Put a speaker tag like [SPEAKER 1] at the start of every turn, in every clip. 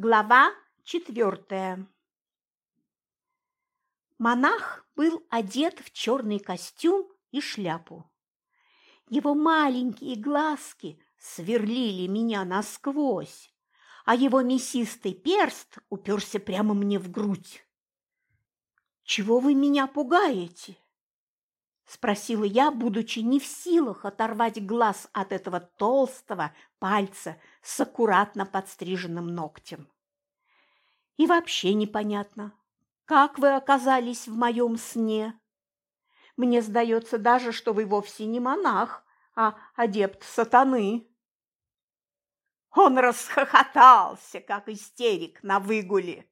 [SPEAKER 1] Глава четвертая Монах был одет в черный костюм и шляпу. Его маленькие глазки сверлили меня насквозь, а его мясистый перст уперся прямо мне в грудь. «Чего вы меня пугаете?» – спросила я, будучи не в силах оторвать глаз от этого толстого пальца с аккуратно подстриженным ногтем. И вообще непонятно, как вы оказались в моем сне. Мне сдается даже, что вы вовсе не монах, а адепт сатаны. Он расхохотался, как истерик на выгуле.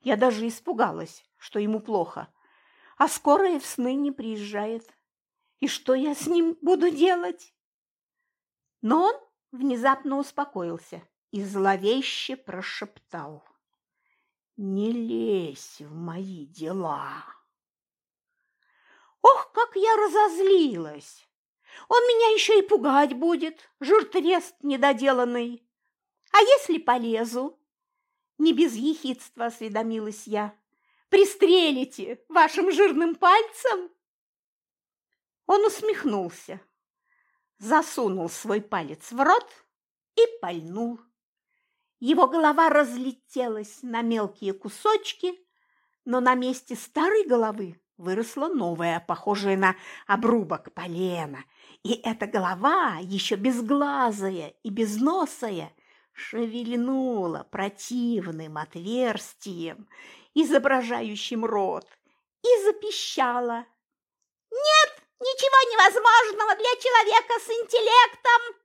[SPEAKER 1] Я даже испугалась, что ему плохо, а скорая в сны не приезжает. И что я с ним буду делать? Но он внезапно успокоился и зловеще прошептал. «Не лезь в мои дела!» Ох, как я разозлилась! Он меня еще и пугать будет, жиртрест недоделанный. А если полезу? Не без ехидства осведомилась я. Пристрелите вашим жирным пальцем? Он усмехнулся, засунул свой палец в рот и пальнул. Его голова разлетелась на мелкие кусочки, но на месте старой головы выросла новая, похожая на обрубок полена. И эта голова, еще безглазая и безносая, шевельнула противным отверстием, изображающим рот, и запищала. «Нет ничего невозможного для человека с интеллектом!»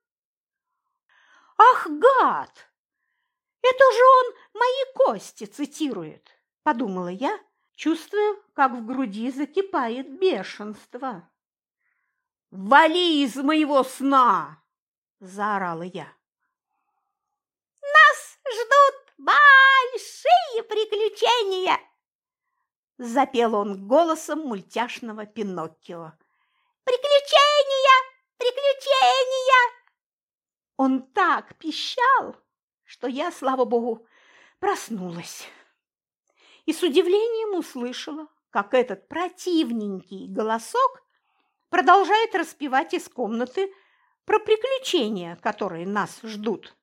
[SPEAKER 1] «Ах, гад! Это же он мои кости цитирует!» – подумала я, чувствуя, как в груди закипает бешенство. «Вали из моего сна!» – заорала я. «Нас ждут большие приключения!» – запел он голосом мультяшного Пиноккио. «Приключения! Приключения!» Он так пищал, что я, слава богу, проснулась и с удивлением услышала, как этот противненький голосок продолжает распевать из комнаты про приключения, которые нас ждут.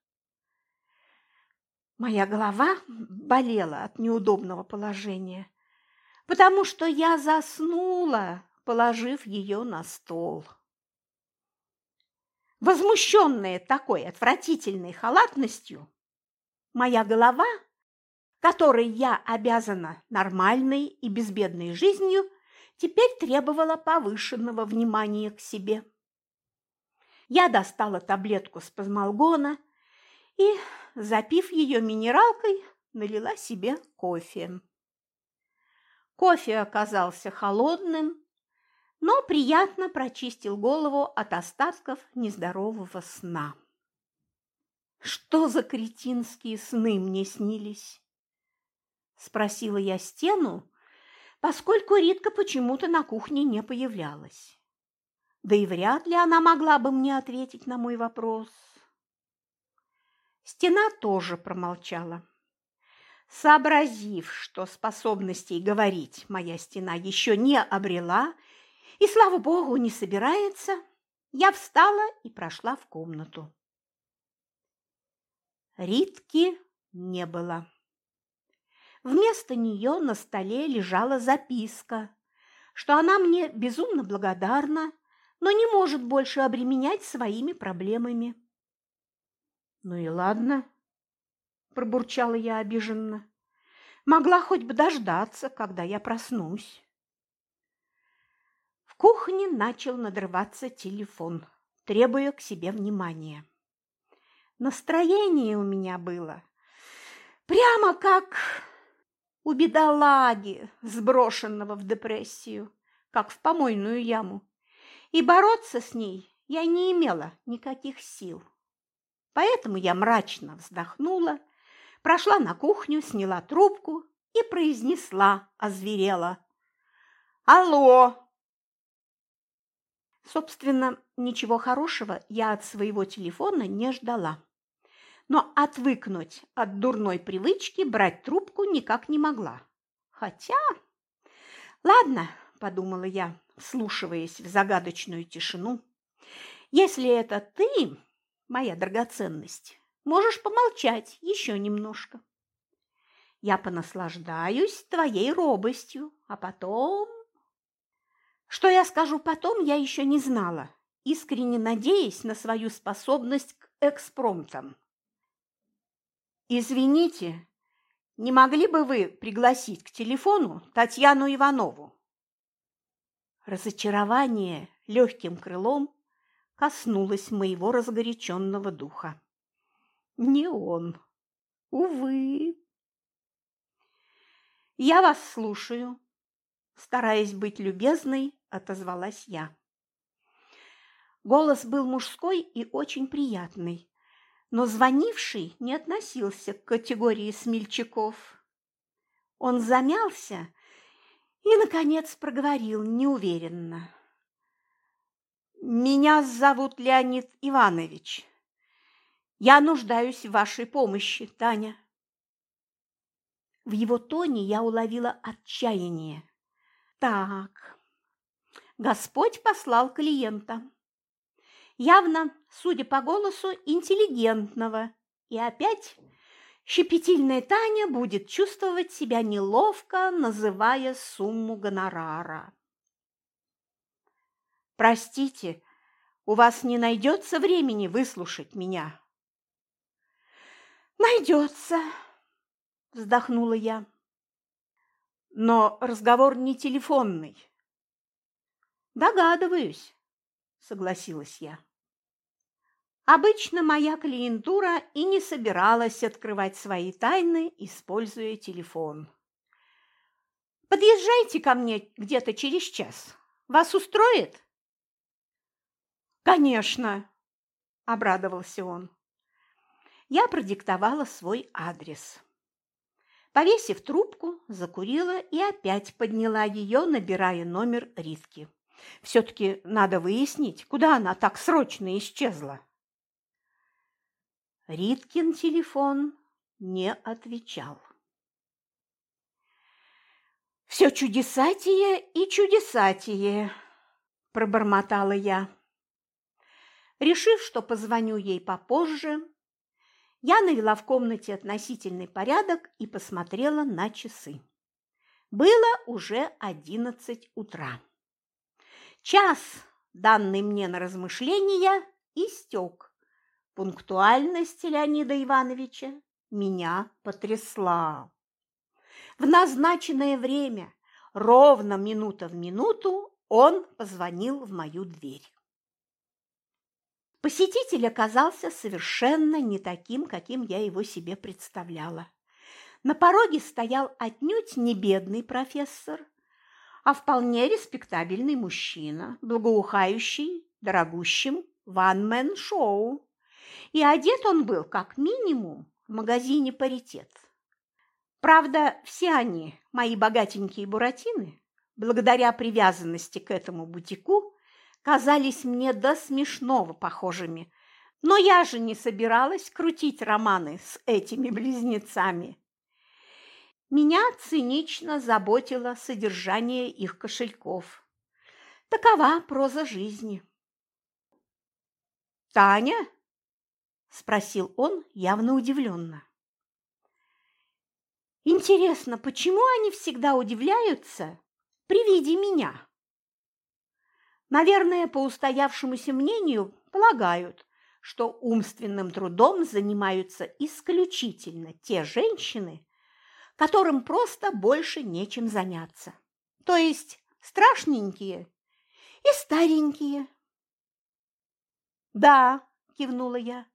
[SPEAKER 1] Моя голова болела от неудобного положения, потому что я заснула, положив ее на стол. Возмущенная такой отвратительной халатностью, моя голова – которой я обязана нормальной и безбедной жизнью, теперь требовала повышенного внимания к себе. Я достала таблетку спазмолгона и, запив ее минералкой, налила себе кофе. Кофе оказался холодным, но приятно прочистил голову от остатков нездорового сна. Что за кретинские сны мне снились? Спросила я стену, поскольку Ритка почему-то на кухне не появлялась. Да и вряд ли она могла бы мне ответить на мой вопрос. Стена тоже промолчала. Сообразив, что способностей говорить моя стена еще не обрела и, слава богу, не собирается, я встала и прошла в комнату. Ритки не было. Вместо нее на столе лежала записка, что она мне безумно благодарна, но не может больше обременять своими проблемами. «Ну и ладно», – пробурчала я обиженно. «Могла хоть бы дождаться, когда я проснусь». В кухне начал надрываться телефон, требуя к себе внимания. Настроение у меня было прямо как у бедолаги, сброшенного в депрессию, как в помойную яму, и бороться с ней я не имела никаких сил. Поэтому я мрачно вздохнула, прошла на кухню, сняла трубку и произнесла, озверела. «Алло!» Собственно, ничего хорошего я от своего телефона не ждала. но отвыкнуть от дурной привычки брать трубку никак не могла. Хотя... Ладно, подумала я, вслушиваясь в загадочную тишину. Если это ты, моя драгоценность, можешь помолчать еще немножко. Я понаслаждаюсь твоей робостью, а потом... Что я скажу потом, я еще не знала, искренне надеясь на свою способность к экспромтам. «Извините, не могли бы вы пригласить к телефону Татьяну Иванову?» Разочарование легким крылом коснулось моего разгоряченного духа. Не он. Увы. «Я вас слушаю», – стараясь быть любезной, отозвалась я. Голос был мужской и очень приятный, но звонивший не относился к категории смельчаков. Он замялся и, наконец, проговорил неуверенно. «Меня зовут Леонид Иванович. Я нуждаюсь в вашей помощи, Таня». В его тоне я уловила отчаяние. «Так, Господь послал клиента явно, судя по голосу, интеллигентного. И опять щепетильная Таня будет чувствовать себя неловко, называя сумму гонорара. «Простите, у вас не найдется времени выслушать меня?» «Найдется», – вздохнула я. «Но разговор не телефонный». «Догадываюсь», – согласилась я. Обычно моя клиентура и не собиралась открывать свои тайны, используя телефон. Подъезжайте ко мне где-то через час. Вас устроит? Конечно, обрадовался он. Я продиктовала свой адрес. Повесив трубку, закурила и опять подняла ее, набирая номер Ритки. Все-таки надо выяснить, куда она так срочно исчезла. Риткин телефон не отвечал. «Все чудесатие и чудесатие», – пробормотала я. Решив, что позвоню ей попозже, я навела в комнате относительный порядок и посмотрела на часы. Было уже одиннадцать утра. Час, данный мне на размышления, истек. Пунктуальность Леонида Ивановича меня потрясла. В назначенное время, ровно минута в минуту, он позвонил в мою дверь. Посетитель оказался совершенно не таким, каким я его себе представляла. На пороге стоял отнюдь не бедный профессор, а вполне респектабельный мужчина, благоухающий, дорогущим ван-мен-шоу и одет он был, как минимум, в магазине «Паритет». Правда, все они, мои богатенькие буратины, благодаря привязанности к этому бутику, казались мне до смешного похожими, но я же не собиралась крутить романы с этими близнецами. Меня цинично заботило содержание их кошельков. Такова проза жизни. «Таня?» – спросил он явно удивленно. «Интересно, почему они всегда удивляются при виде меня?» Наверное, по устоявшемуся мнению полагают, что умственным трудом занимаются исключительно те женщины, которым просто больше нечем заняться. То есть страшненькие и старенькие. «Да», – кивнула я,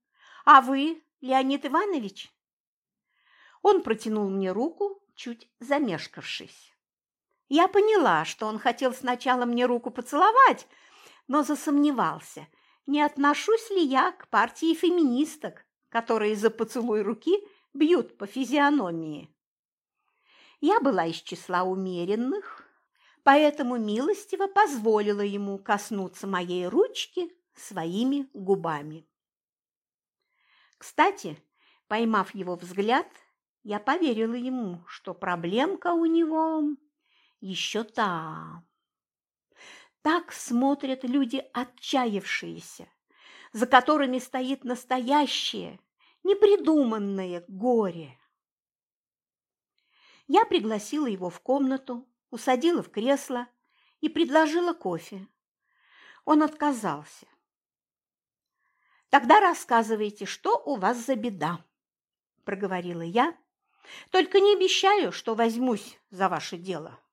[SPEAKER 1] а вы, Леонид Иванович? Он протянул мне руку, чуть замешкавшись. Я поняла, что он хотел сначала мне руку поцеловать, но засомневался, не отношусь ли я к партии феминисток, которые за поцелуй руки бьют по физиономии. Я была из числа умеренных, поэтому милостиво позволила ему коснуться моей ручки своими губами. Кстати, Поймав его взгляд, я поверила ему, что проблемка у него еще та. Так смотрят люди отчаявшиеся, за которыми стоит настоящее, непридуманное горе. Я пригласила его в комнату, усадила в кресло и предложила кофе. Он отказался. «Тогда рассказывайте, что у вас за беда», – проговорила я. «Только не обещаю, что возьмусь за ваше дело».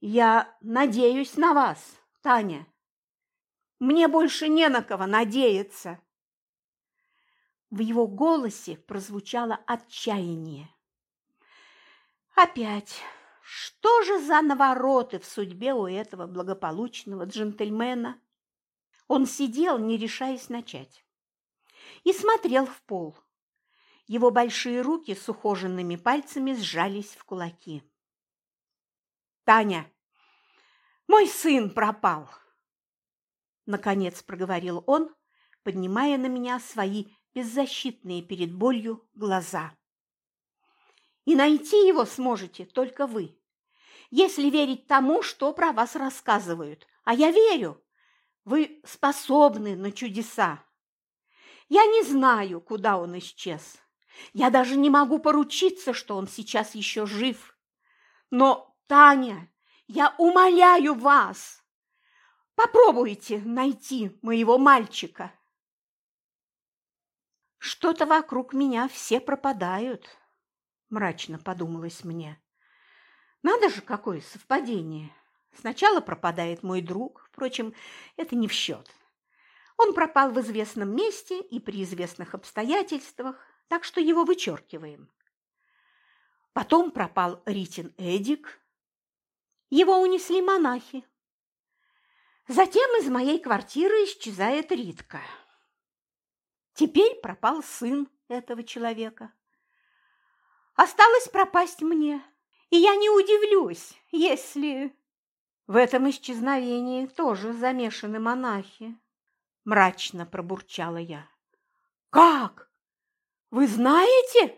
[SPEAKER 1] «Я надеюсь на вас, Таня. Мне больше не на кого надеяться». В его голосе прозвучало отчаяние. Опять, что же за навороты в судьбе у этого благополучного джентльмена? Он сидел, не решаясь начать, и смотрел в пол. Его большие руки с ухоженными пальцами сжались в кулаки. «Таня, мой сын пропал!» Наконец проговорил он, поднимая на меня свои беззащитные перед болью глаза. И найти его сможете только вы, если верить тому, что про вас рассказывают. А я верю, вы способны на чудеса. Я не знаю, куда он исчез. Я даже не могу поручиться, что он сейчас еще жив. Но, Таня, я умоляю вас, попробуйте найти моего мальчика. Что-то вокруг меня все пропадают, мрачно подумалось мне. Надо же, какое совпадение. Сначала пропадает мой друг, впрочем, это не в счет. Он пропал в известном месте и при известных обстоятельствах, так что его вычеркиваем. Потом пропал Ритин Эдик. Его унесли монахи. Затем из моей квартиры исчезает Ритка. Теперь пропал сын этого человека. Осталось пропасть мне, и я не удивлюсь, если... В этом исчезновении тоже замешаны монахи, мрачно пробурчала я. Как? Вы знаете?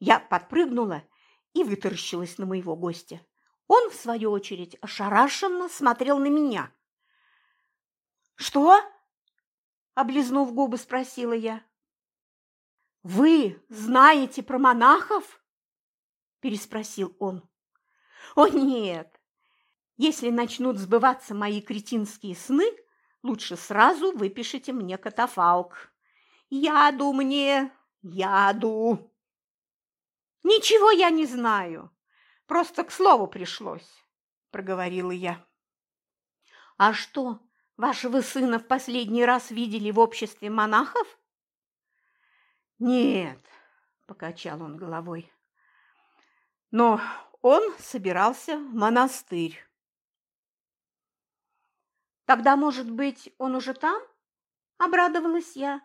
[SPEAKER 1] Я подпрыгнула и вытаращилась на моего гостя. Он, в свою очередь, ошарашенно смотрел на меня. «Что?» облизнув губы, спросила я. Вы знаете про монахов? переспросил он. О нет. Если начнут сбываться мои кретинские сны, лучше сразу выпишите мне катафалк. Яду мне, яду. Ничего я не знаю. Просто к слову пришлось, проговорила я. А что, Вашего сына в последний раз видели в обществе монахов? Нет, покачал он головой. Но он собирался в монастырь. Тогда, может быть, он уже там? Обрадовалась я.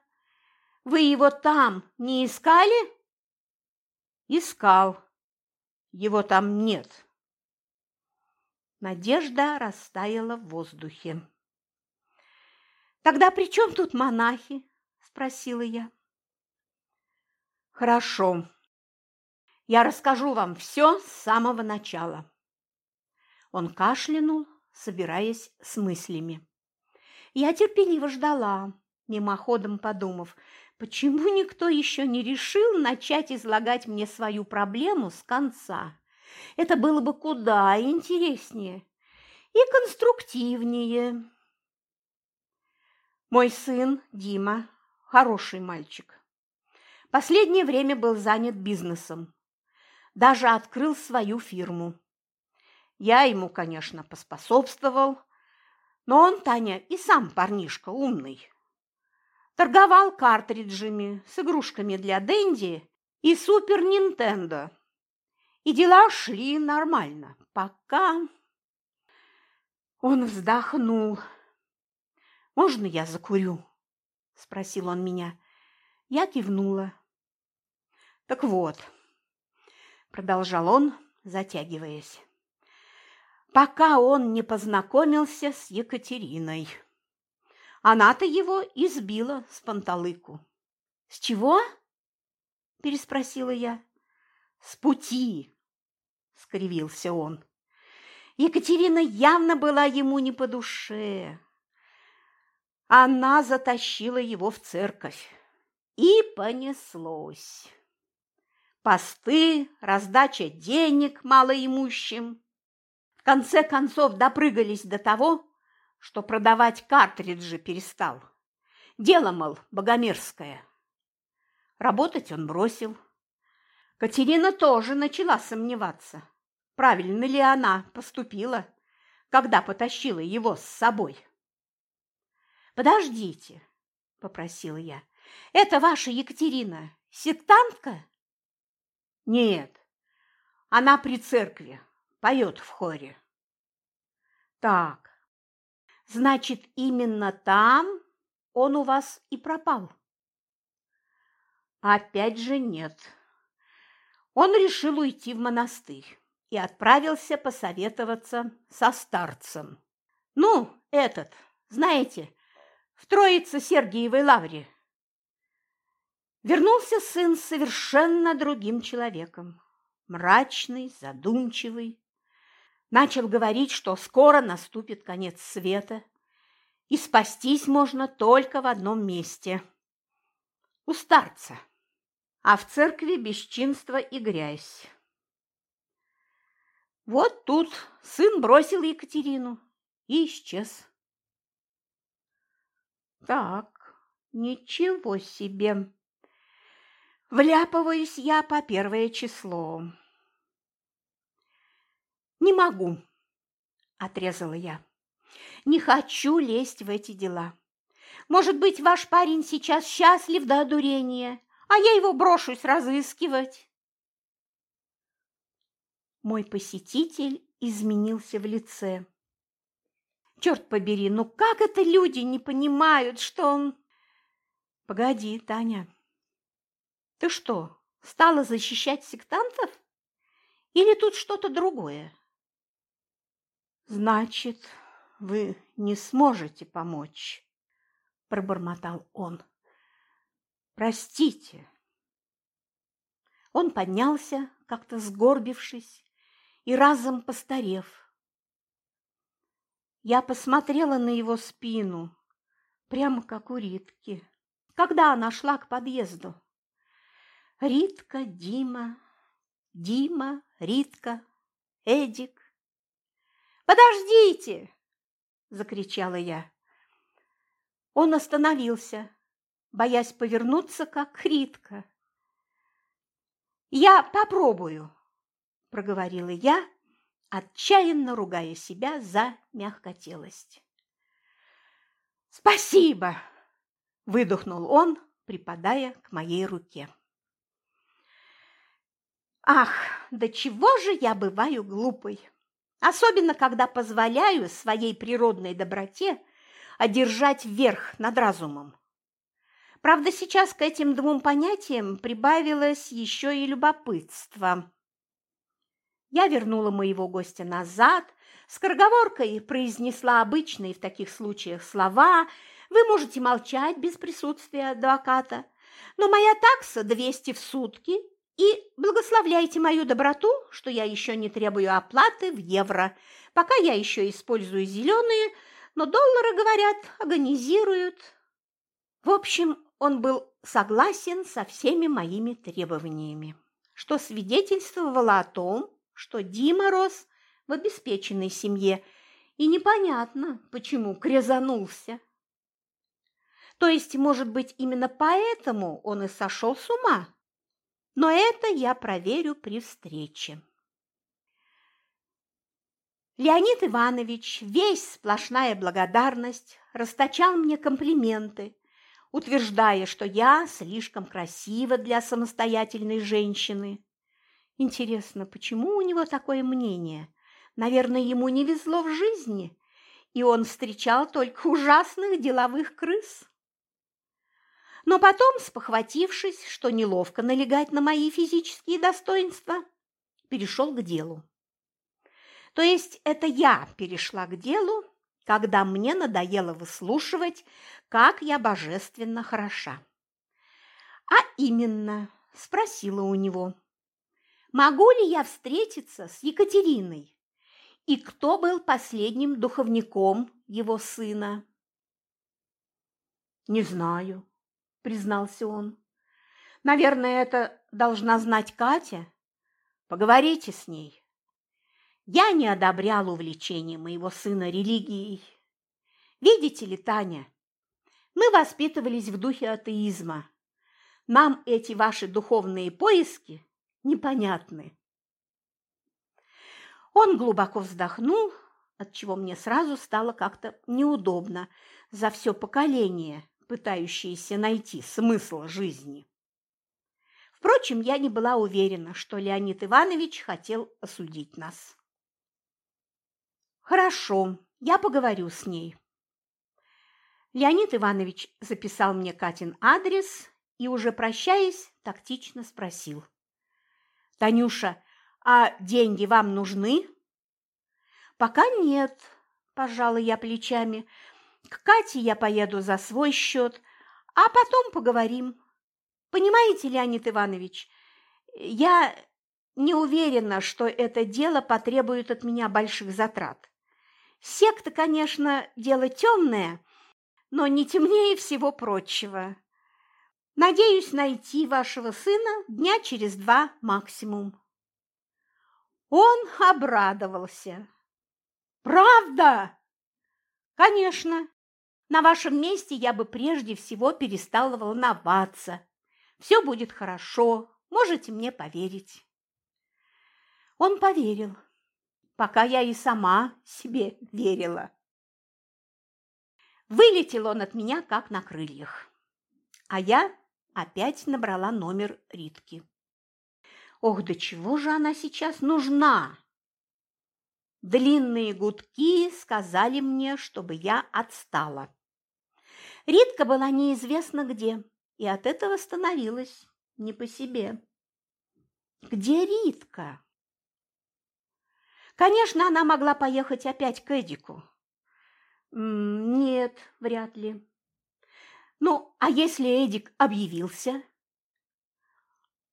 [SPEAKER 1] Вы его там не искали? Искал. Его там нет. Надежда растаяла в воздухе. Тогда при чем тут монахи? спросила я. Хорошо. Я расскажу вам все с самого начала. Он кашлянул, собираясь с мыслями. Я терпеливо ждала, мимоходом подумав, почему никто еще не решил начать излагать мне свою проблему с конца. Это было бы куда интереснее и конструктивнее. Мой сын Дима хороший мальчик. Последнее время был занят бизнесом. Даже открыл свою фирму. Я ему, конечно, поспособствовал, но он, Таня, и сам парнишка умный. Торговал картриджами с игрушками для Дэнди и Супер Нинтендо. И дела шли нормально, пока... Он вздохнул «Можно я закурю?» – спросил он меня. Я кивнула. «Так вот», – продолжал он, затягиваясь, – «пока он не познакомился с Екатериной. Она-то его избила с панталыку. «С чего?» – переспросила я. «С пути!» – скривился он. Екатерина явно была ему не по душе. Она затащила его в церковь. И понеслось. Посты, раздача денег малоимущим. В конце концов допрыгались до того, что продавать картриджи перестал. Дело, мол, богомерзкое. Работать он бросил. Катерина тоже начала сомневаться, правильно ли она поступила, когда потащила его с собой. «Подождите», – попросила я, – «это ваша Екатерина, сектантка?» «Нет, она при церкви, поет в хоре». «Так, значит, именно там он у вас и пропал?» Опять же нет. Он решил уйти в монастырь и отправился посоветоваться со старцем. Ну, этот, знаете, в Троице-Сергиевой лавре. Вернулся сын совершенно другим человеком, мрачный, задумчивый. Начал говорить, что скоро наступит конец света, и спастись можно только в одном месте – у старца а в церкви бесчинство и грязь. Вот тут сын бросил Екатерину и исчез. Так, ничего себе. Вляпываюсь я по первое число. Не могу, отрезала я. Не хочу лезть в эти дела. Может быть, ваш парень сейчас счастлив до одурения, а я его брошусь разыскивать. Мой посетитель изменился в лице. Черт побери, ну как это люди не понимают, что он... Погоди, Таня, ты что, стала защищать сектантов? Или тут что-то другое? Значит, вы не сможете помочь, пробормотал он. Простите. Он поднялся, как-то сгорбившись и разом постарев. Я посмотрела на его спину, прямо как у Ритки, когда она шла к подъезду. Ритка, Дима, Дима, Ритка, Эдик. «Подождите!» – закричала я. Он остановился, боясь повернуться, как Критка. «Я попробую», – проговорила я, отчаянно ругая себя за мягкотелость. «Спасибо!» – выдохнул он, припадая к моей руке. «Ах, да чего же я бываю глупой!» Особенно, когда позволяю своей природной доброте одержать верх над разумом. Правда, сейчас к этим двум понятиям прибавилось еще и любопытство. Я вернула моего гостя назад, скороговоркой произнесла обычные в таких случаях слова «Вы можете молчать без присутствия адвоката, но моя такса 200 в сутки, и благословляйте мою доброту, что я еще не требую оплаты в евро, пока я еще использую зеленые, но доллары, говорят, агонизируют». В общем, он был согласен со всеми моими требованиями, что свидетельствовало о том, что Дима рос в обеспеченной семье, и непонятно, почему крезанулся. То есть, может быть, именно поэтому он и сошел с ума. Но это я проверю при встрече. Леонид Иванович, весь сплошная благодарность, расточал мне комплименты, утверждая, что я слишком красива для самостоятельной женщины. Интересно, почему у него такое мнение? Наверное, ему не везло в жизни, и он встречал только ужасных деловых крыс. Но потом, спохватившись, что неловко налегать на мои физические достоинства, перешел к делу. То есть это я перешла к делу, когда мне надоело выслушивать, как я божественно хороша. А именно, спросила у него, могу ли я встретиться с Екатериной? И кто был последним духовником его сына? Не знаю, признался он. Наверное, это должна знать Катя. Поговорите с ней. Я не одобрял увлечение моего сына религией. Видите ли, Таня, мы воспитывались в духе атеизма. Нам эти ваши духовные поиски непонятны. Он глубоко вздохнул, отчего мне сразу стало как-то неудобно за все поколение, пытающееся найти смысл жизни. Впрочем, я не была уверена, что Леонид Иванович хотел осудить нас. «Хорошо, я поговорю с ней». Леонид Иванович записал мне Катин адрес и, уже прощаясь, тактично спросил. «Танюша, а деньги вам нужны?» «Пока нет», – пожала я плечами. «К Кате я поеду за свой счет, а потом поговорим». Понимаете, Леонид Иванович, я не уверена, что это дело потребует от меня больших затрат. Секта, конечно, дело темное, но не темнее всего прочего. Надеюсь найти вашего сына дня через два максимум. Он обрадовался. Правда? Конечно. На вашем месте я бы прежде всего перестала волноваться. Все будет хорошо, можете мне поверить. Он поверил, пока я и сама себе верила. Вылетел он от меня, как на крыльях. А я опять набрала номер Ритки. Ох, до чего же она сейчас нужна? Длинные гудки сказали мне, чтобы я отстала. Ритка была неизвестно где и от этого становилась не по себе. Где Ритка? Конечно, она могла поехать опять к Эдику. Нет, вряд ли. Ну, а если Эдик объявился?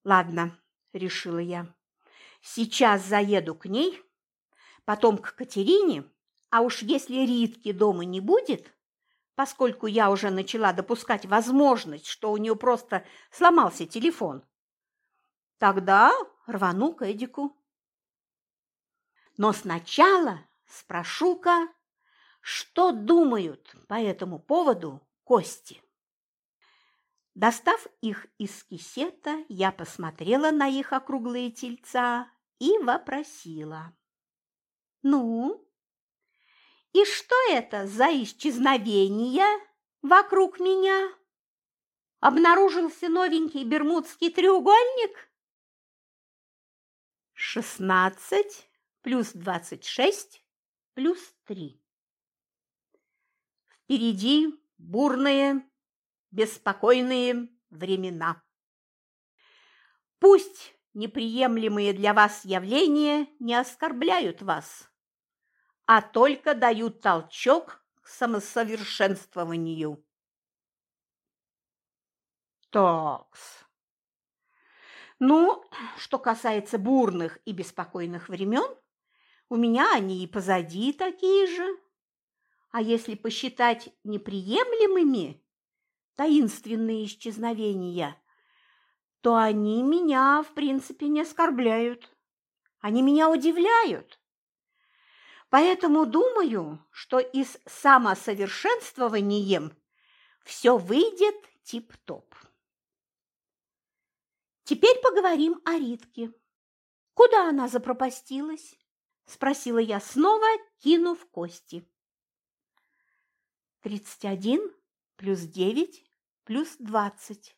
[SPEAKER 1] Ладно, решила я. Сейчас заеду к ней, потом к Катерине, а уж если Ритки дома не будет, поскольку я уже начала допускать возможность, что у нее просто сломался телефон. Тогда рвану к Эдику. Но сначала спрошу-ка, что думают по этому поводу Кости. Достав их из кисета, я посмотрела на их округлые тельца и вопросила. «Ну, и что это за исчезновение вокруг меня? Обнаружился новенький бермудский треугольник? Шестнадцать плюс двадцать шесть плюс три. Впереди бурные, беспокойные времена. Пусть неприемлемые для вас явления не оскорбляют вас а только дают толчок к самосовершенствованию. Такс. Ну, что касается бурных и беспокойных времен, у меня они и позади такие же. А если посчитать неприемлемыми таинственные исчезновения, то они меня, в принципе, не оскорбляют. Они меня удивляют. Поэтому думаю, что и с самосовершенствованием все выйдет тип-топ. Теперь поговорим о Ритке. Куда она запропастилась? Спросила я снова, кинув кости. Тридцать один плюс девять плюс двадцать.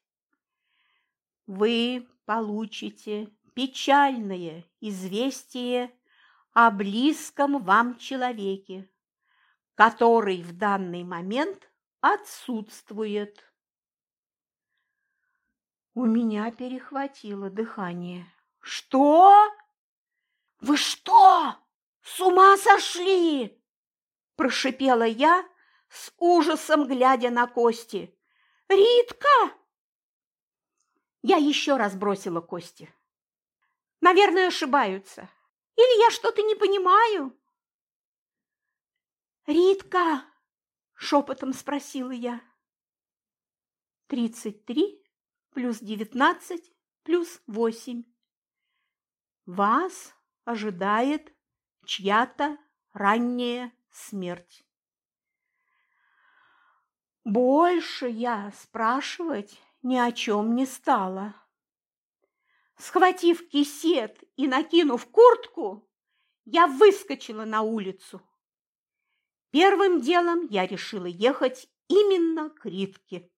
[SPEAKER 1] Вы получите печальное известие о близком вам человеке, который в данный момент отсутствует. У меня перехватило дыхание. Что? Вы что, с ума сошли? Прошипела я, с ужасом глядя на кости. «Ритка!» Я еще раз бросила кости. Наверное, ошибаются. Или я что-то не понимаю? «Ритка!» – шепотом спросила я. «Тридцать три плюс девятнадцать плюс восемь. Вас ожидает чья-то ранняя смерть. Больше я спрашивать ни о чем не стала. Схватив кисет и накинув куртку, я выскочила на улицу. Первым делом я решила ехать именно к Ритке.